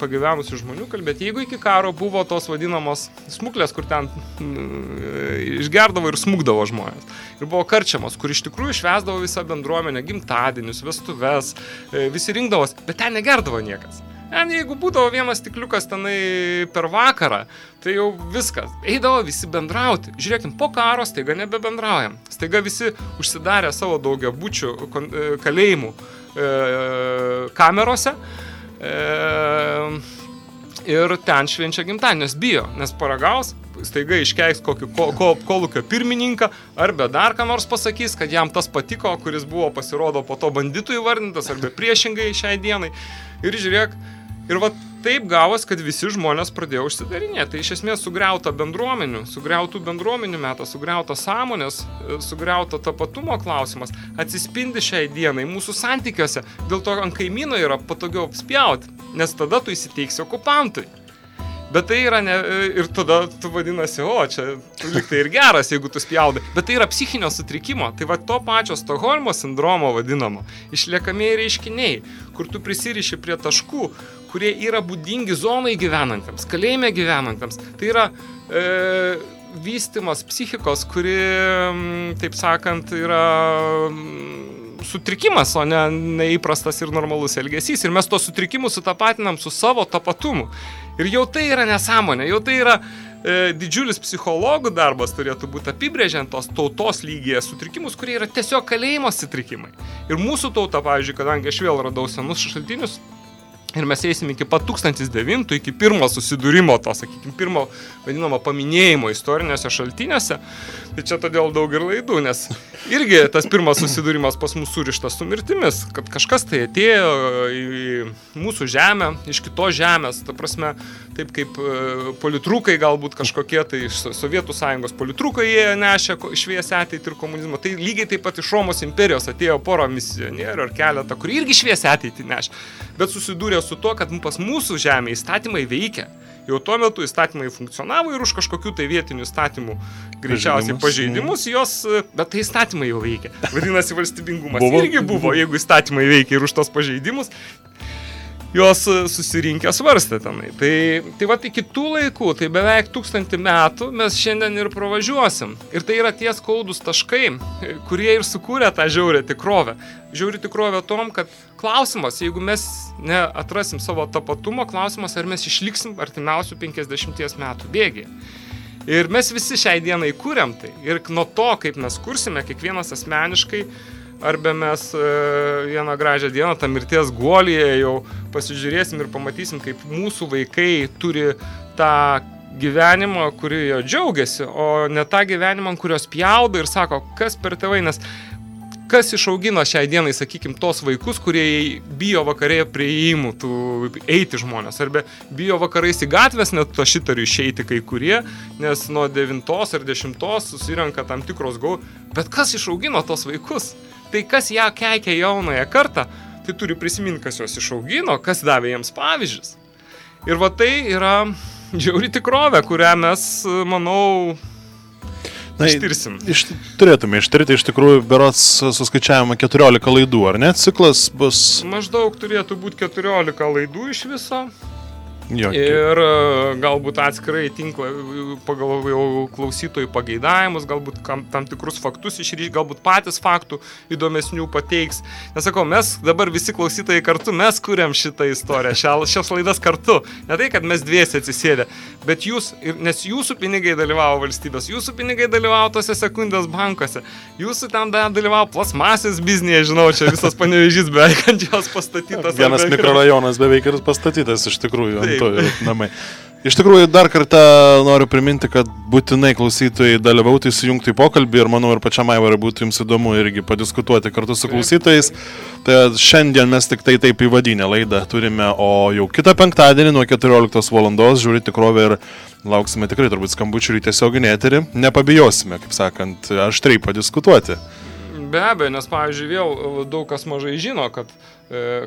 pagyvenusių žmonių kalbėti. Jeigu iki karo buvo tos vadinamos smuklės, kur ten e, išgerdavo ir smūgdavo žmonės. Ir buvo karčiamas, kur iš tikrųjų išvesdavo visą bendruomenę, gimtadienius, vestuves, e, visi rinkdavos, bet ten negerdavo niekas. Ten jeigu būdavo vienas stikliukas tenai per vakarą, tai jau viskas. Eidavo visi bendrauti. Žiūrėkim, po karo staiga nebebendraujam. Staiga visi užsidarė savo daugia bučių e, kalėjimų e, kamerose. E, ir ten švenčia gimtadienį, nes bijo, nes paragaus, staiga iškeiks kokį ko, ko, kolūkio pirmininką, arba dar ką nors pasakys, kad jam tas patiko, kuris buvo pasirodo po to banditų įvardintas, arba priešingai šiai dienai. Ir žiūrėk, ir va taip gavos, kad visi žmonės pradėjo užsidarinėti. Tai iš esmės sugriauta bendruomenių, sugriautų bendruomenių metas, sugriauta sąmonės, e, sugriauta tapatumo klausimas, atsispindi šiai dienai mūsų santykiuose. Dėl to ant kaimyno yra patogiau spjauti, nes tada tu įsiteiksi okupantui. Bet tai yra ne... Ir tada tu vadinasi, o, čia liktai ir geras, jeigu tu spjaudai. Bet tai yra psichinio sutrikimo. Tai va to pačio Stokholmo sindromo vadinamo. Išliekamieji reiškiniai, kur tu prisiriši prie taškų, kurie yra būdingi zonai gyvenantiems, kalėjime gyvenantiems. Tai yra e, vystimas psichikos, kuri, taip sakant, yra sutrikimas, o ne neįprastas ir normalus elgesys. Ir mes to sutrikimus sutapatinam su savo tapatumu. Ir jau tai yra nesąmonė, jau tai yra e, didžiulis psichologų darbas turėtų būti apibrėžiant tos tautos lygyje sutrikimus, kurie yra tiesiog kalėjimo sutrikimai. Ir mūsų tauta, pavyzdžiui, kadangi aš vėl radau senus šaltinius, Ir mes eisim iki pat 1009, iki pirmo susidūrimo, to, sakykime, pirmo vadinamo paminėjimo istorinėse šaltiniuose. Tai čia todėl daug ir laidų, nes irgi tas pirmas susidūrimas pas mus surištas su mirtimis, kad kažkas tai atėjo į mūsų žemę, iš kitos žemės, ta prasme, taip kaip e, politrukai galbūt kažkokie tai iš Sovietų sąjungos politrukai jie nešė šviesę ateitį ir komunizmą. Tai lygiai taip pat iš Romos imperijos atėjo pora misionierių ar keletą, kurie irgi šviesę ateitį nešė. Bet susidūrė su tuo, kad pas mūsų žemė įstatymai veikia. Jau tuo metu įstatymai funkcionavo ir už kažkokių tai vietinių įstatymų greičiausiai pažeidimus jos, bet tai įstatymai jau veikia. Vadinasi, valstybingumas buvo. irgi buvo, jeigu įstatymai veikia ir už tos pažeidimus, juos e, susirinkę svarstė tenai. Tai, tai va iki tų laikų, tai beveik tūkstantį metų mes šiandien ir pravažiuosim. Ir tai yra tie skaudus taškai, kurie ir sukūrė tą žiaurę tikrovę. Žiaurį tikrovę tom, kad klausimas, jeigu mes neatrasim savo tapatumo, klausimas, ar mes išliksim artimiausių 50 metų bėgiai. Ir mes visi šiai dienai kūriam tai. Ir nuo to, kaip mes kursime, kiekvienas asmeniškai, arba mes e, vieną gražią dieną tą mirties guolyje jau pasižiūrėsim ir pamatysim, kaip mūsų vaikai turi tą gyvenimą, kurį jo džiaugiasi, o ne tą gyvenimą, kurios pjaudo ir sako, kas per tėvai, nes kas išaugino šiai dienai, sakykime, tos vaikus, kurie bijo vakarėje prieimų, tų eiti žmonės, arba bijo vakarais į gatves, net to šitariu išeiti kai kurie, nes nuo 9 ar 10 susirenka tam tikros gau, bet kas išaugino tos vaikus? Tai kas ją keikia jaunąją kartą, tai turi prisiminti, kas juos išaugino, kas davė jiems pavyzdžius. Ir va tai yra Džiauri tikrovė, kurią mes, manau, Na, ištirsim. Iš, turėtume ištirti, iš tikrųjų, berots suskaičiavimo 14 laidų, ar ne? Ciklas bus. Maždaug turėtų būti 14 laidų iš viso. Jo, Ir e, galbūt atskirai tinklą pagal jau klausytojų pageidavimus, galbūt tam tikrus faktus išryš, galbūt patys faktų įdomesnių pateiks. Nesakau, mes dabar visi klausytojai kartu, mes kuriam šitą istoriją, šia, šias laidas kartu. Ne tai, kad mes dviesi atsisėdę, bet jūs, nes jūsų pinigai dalyvavo valstybės, jūsų pinigai dalyvavo tose sekundės bankuose, jūsų ten da- dalyvavo plasmasės biznėje, žinau, čia visas panevežys beveik ant jos pastatytas. Vienas mikrorajonas beveik ir pastatytas iš tikrųjų Taip. Yra namai. Iš tikrųjų, dar kartą noriu priminti, kad būtinai klausytojai dalyvauti, įsijungti į pokalbį ir manau ir pačiam Aivarai būtų jums įdomu irgi padiskutuoti kartu su klausytojais. Tai šiandien mes tik tai taip įvadinę laidą turime, o jau kitą penktadienį nuo 14 val. žiūri tikrovę ir lauksime tikrai turbūt skambučių į tiesioginį eterį. Nepabijosime, kaip sakant, aštriai padiskutuoti. Be abejo, nes, pavyzdžiui, vėl daug kas mažai žino, kad, e,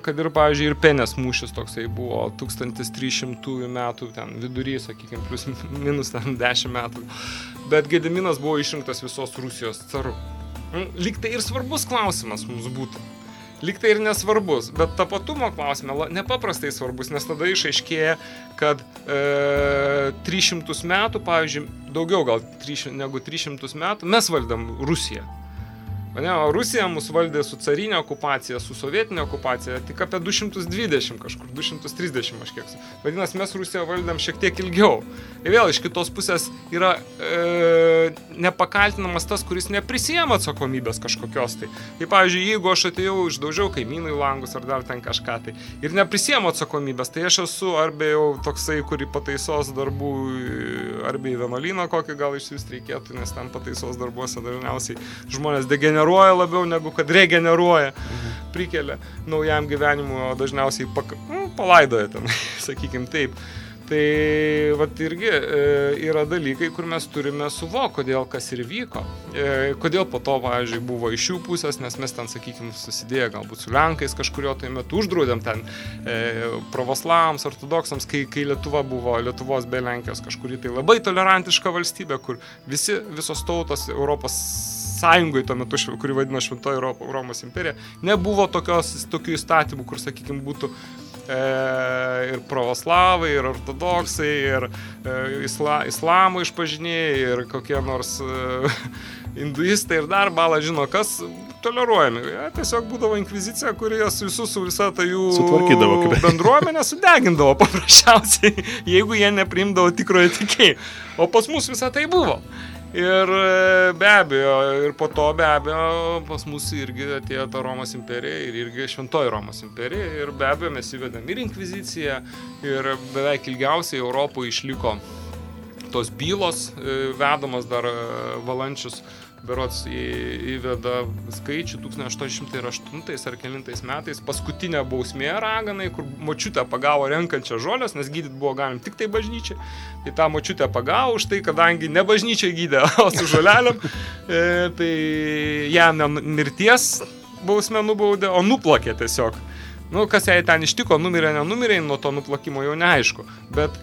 kad ir, pavyzdžiui, ir penės mūšis toksai buvo 1300 metų, ten vidury, sakykime, plus minus ten 10 metų. Bet Gediminas buvo išrinktas visos Rusijos caru. Mm, Lyg tai ir svarbus klausimas mums būtų. Lyg tai ir nesvarbus, bet tapatumo klausime la- nepaprastai svarbus, nes tada išaiškėja, kad e, 300 metų, pavyzdžiui, daugiau gal 300, negu 300 metų mes valdėm Rusiją. Ne, o Rusija mus valdė su carinė okupacija, su sovietinė okupacija, tik apie 220 kažkur, 230 aš kiek. su- Vadinasi, mes Rusiją valdėm šiek tiek ilgiau. Ir vėl iš kitos pusės yra e, nepakaltinamas tas, kuris neprisijama atsakomybės kažkokios. Tai, tai pavyzdžiui, jeigu aš atėjau, išdaužiau kaimynų į langus ar dar ten kažką tai ir neprisijama atsakomybės, tai aš esu arba jau toksai, kuri pataisos darbų, arba į vienuolyną kokį gal išsiųsti reikėtų, nes ten pataisos darbuose dažniausiai žmonės degeneruoja labiau negu kad regeneruoja, prikelia naujam gyvenimui, o dažniausiai pak, nu, palaidoja ten, sakykime taip. Tai vat irgi e, yra dalykai, kur mes turime suvokti, kodėl kas ir vyko. E, kodėl po to, pavyzdžiui, buvo iš jų pusės, nes mes ten, sakykime, susidėję galbūt su Lenkais kažkurio tai metu uždraudėm ten e, pravoslavams, ortodoksams, kai, kai Lietuva buvo Lietuvos be Lenkijos kažkuri tai labai tolerantiška valstybė, kur visi, visos tautos Europos sąjungoje tuo metu, kuri vadino Šventoji Ro- Romos imperija, nebuvo tokios, tokių įstatymų, kur, sakykime, būtų e, ir pravoslavai, ir ortodoksai, ir e, isla, islamo išpažinėjai, ir kokie nors e, hinduistai, ir dar balą žino, kas toleruojami. Ja, tiesiog būdavo inkvizicija, kuri jas visus su visa ta jų bendruomenė sudegindavo paprasčiausiai, jeigu jie neprimdavo tikrojo tikėjimo. O pas mus visą tai buvo. Ir e, be abejo, ir po to be abejo pas mus irgi atėjo ta Romos imperija ir irgi šventoji Romos imperija. Ir be abejo mes įvedam ir inkviziciją, ir beveik ilgiausiai Europoje išliko tos bylos e, vedamos dar e, valančius. Berots į- įveda skaičių 1808 ar kelintais metais paskutinė bausmė raganai, kur močiutė pagavo renkančią žolės, nes gydyti buvo galim tik tai bažnyčiai. Tai tą močiutę pagavo už tai, kadangi ne bažnyčiai gydė, o su žolelėm, e, tai ją mirties bausmę nubaudė, o nuplakė tiesiog. Nu, kas jai ten ištiko, numirė, nenumirė, nuo to nuplakimo jau neaišku. Bet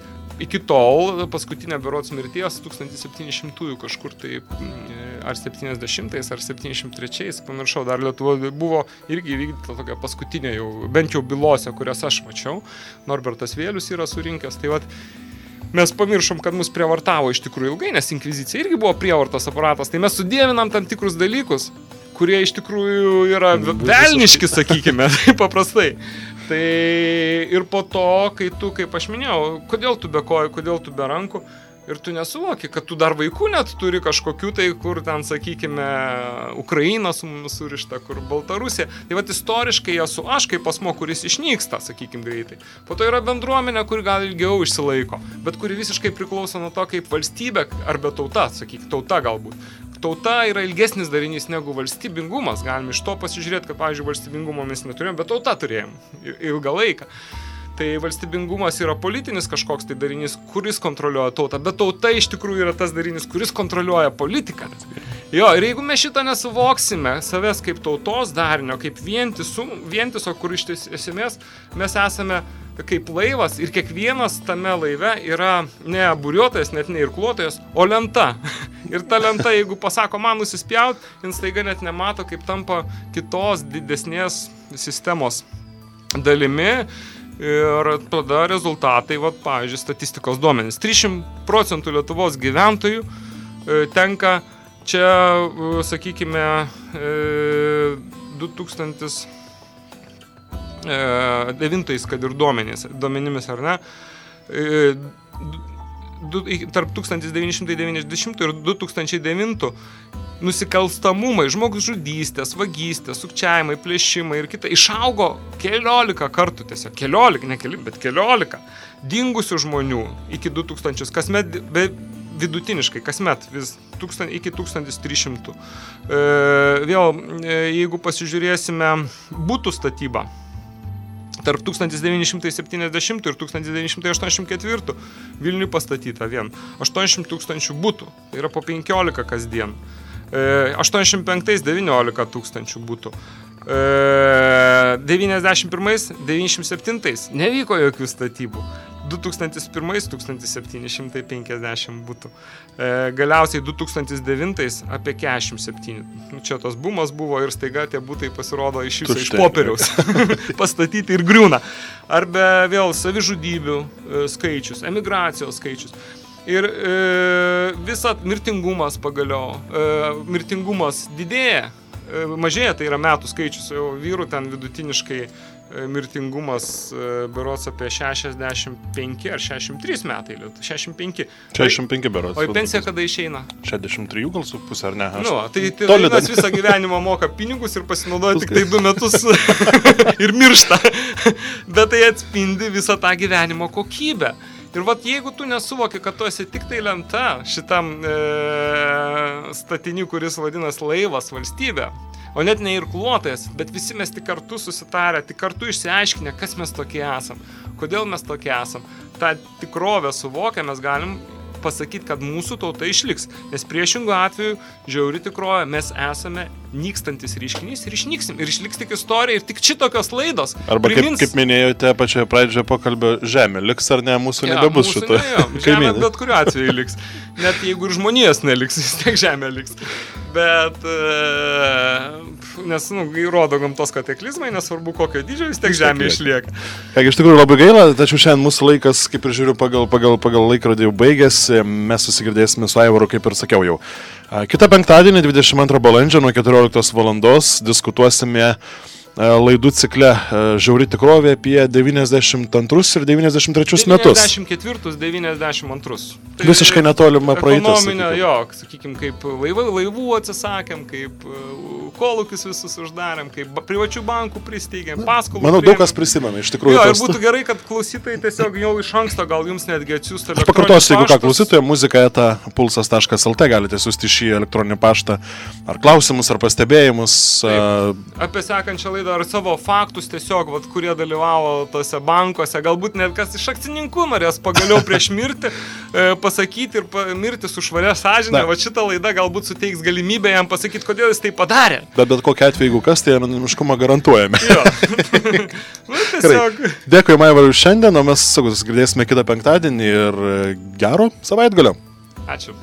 iki tol, paskutinė berots mirties 1700 kažkur tai, mm, ar 70 ar 73, pamiršau, dar Lietuvoje buvo irgi įvykdyta tokia paskutinė jau, bent jau bylose, kurias aš mačiau. Norbertas Vėlius yra surinkęs. Tai vat, mes pamiršom, kad mus prievartavo iš tikrųjų ilgai, nes inkvizicija irgi buvo prievartos aparatas. Tai mes sudėvinam tam tikrus dalykus, kurie iš tikrųjų yra Būtų velniški, sakykime, paprastai. Tai ir po to, kai tu, kaip aš minėjau, kodėl tu be kojų, kodėl tu be rankų, ir tu nesuvoki, kad tu dar vaikų net turi kažkokių tai, kur ten, sakykime, Ukraina su mumis surišta, kur Baltarusija. Tai vad istoriškai esu aš kaip asmo, kuris išnyksta, sakykime, greitai. Po to yra bendruomenė, kuri gal ilgiau išsilaiko, bet kuri visiškai priklauso nuo to, kaip valstybė arba tauta, sakykime, tauta galbūt. Tauta yra ilgesnis darinys negu valstybingumas. Galime iš to pasižiūrėti, kad, pavyzdžiui, valstybingumo mes neturėjom, bet tauta turėjom ilgą laiką. Tai valstybingumas yra politinis kažkoks tai darinys, kuris kontroliuoja tautą, bet tauta iš tikrųjų yra tas darinys, kuris kontroliuoja politiką. Jo, ir jeigu mes šito nesuvoksime, savęs kaip tautos darinio, kaip vientiso, vientiso kur iš esmės mes esame kaip laivas ir kiekvienas tame laive yra ne buriuotojas, net ne irkluotojas, o lenta. ir ta lenta, jeigu pasako man nusispjaut, jis taiga net nemato, kaip tampa kitos didesnės sistemos dalimi. Ir tada rezultatai, va, pavyzdžiui, statistikos duomenys. 300 procentų Lietuvos gyventojų e, tenka čia, e, sakykime, e, 2000 devintais, kad ir duomenys, duomenimis, ar ne, e, du, tarp 1990 ir 2009 nusikalstamumai, žmogus žudystės, vagystės, sukčiavimai, plėšimai ir kita išaugo keliolika kartų tiesiog, keliolika, ne keli, bet keliolika dingusių žmonių iki 2000, kasmet, be, vidutiniškai, kasmet vis tūkstant, iki 1300. E, vėl, e, jeigu pasižiūrėsime būtų statybą, tarp 1970 ir 1984 Vilniui pastatyta vien 800 tūkstančių būtų, tai yra po 15 kasdien. 85-19 tūkstančių būtų. 91-97 nevyko jokių statybų. 2001-1750 būtų. E, galiausiai 2009 apie 47. Nu, čia tas bumas buvo ir staiga tie būtai pasirodo iš viso iš popieriaus. pastatyti ir griūna. Arba vėl savižudybių e, skaičius, emigracijos skaičius. Ir e, visat mirtingumas pagaliau, e, mirtingumas didėja, e, mažėja, tai yra metų skaičius, jau vyrų ten vidutiniškai mirtingumas e, berots apie 65 ar 63 metai, 65. 65 berots. O į pensiją kada išeina? 63 gal su pusė ar ne? Aš Nu, tai tai Lainas visą gyvenimą moka pinigus ir pasinaudoja tik tai du metus ir miršta. Bet tai atspindi visą tą gyvenimo kokybę. Ir vat jeigu tu nesuvoki, kad tu esi tik tai lenta šitam e, statiniui, kuris vadinasi laivas valstybė, o net ne irkluotojas, bet visi mes tik kartu susitarę, tik kartu išsiaiškinę, kas mes tokie esam, kodėl mes tokie esam, tą tikrovę suvokę mes galim pasakyti, kad mūsų tauta išliks. Nes priešingų atveju, žiauri tikrovė, mes esame nykstantis reiškinys ir išnyksim. Ir išliks tik istorija ir tik šitokios laidos. Arba primins... kaip, kaip minėjote pačioje pradžioje pokalbio, žemė liks ar ne, mūsų ja, nebebus šito. Ne, jo, žemė bet kuriuo atveju liks. Net jeigu ir žmonijos neliks, vis tiek žemė liks. Bet, e, nes, nu, įrodo gamtos kataklizmai, nesvarbu kokio dydžio, vis tiek žemė išlieka. Ką, iš tikrųjų labai gaila, tačiau šiandien mūsų laikas, kaip ir žiūriu, pagal, pagal, pagal laikrodį jau baigėsi, mes susigirdėsime su Aivaru, kaip ir sakiau jau. Kita penktadienį, 22 balandžio nuo 14 val. diskutuosime laidų cikle e, Žiauri tikrovė apie 92 ir 93 metus. 94-92. Tai Visiškai netolima praeitis. Jo, sakykime, kaip laivų, laivų atsisakėm, kaip e, kolūkius visus uždarėm, kaip privačių bankų pristeigėm, paskolų. Manau, daug kas prisimena, iš tikrųjų. Jo, ir būtų gerai, kad klausytojai tiesiog jau iš anksto gal jums netgi atsiųstų. Aš pakartosiu, jeigu ką klausytojai, muzika eta pulsas.lt galite siūsti šį elektroninį paštą ar klausimus, ar pastebėjimus. Taip. Apie sekančią laidą laidą ar savo faktus tiesiog, vat, kurie dalyvavo tose bankuose, galbūt net kas iš akcininkų norės pagaliau prieš mirtį e, pasakyti ir pa, mirti su švaria sąžinė, va šitą laidą galbūt suteiks galimybę jam pasakyti, kodėl jis tai padarė. Bet bet kokia atveju, jeigu kas, tai anonimiškumą garantuojame. nu, tiesiog. Gerai. Dėkui, Maivar, už šiandien, o mes susigirdėsime kitą penktadienį ir gero savaitgalio. Ačiū.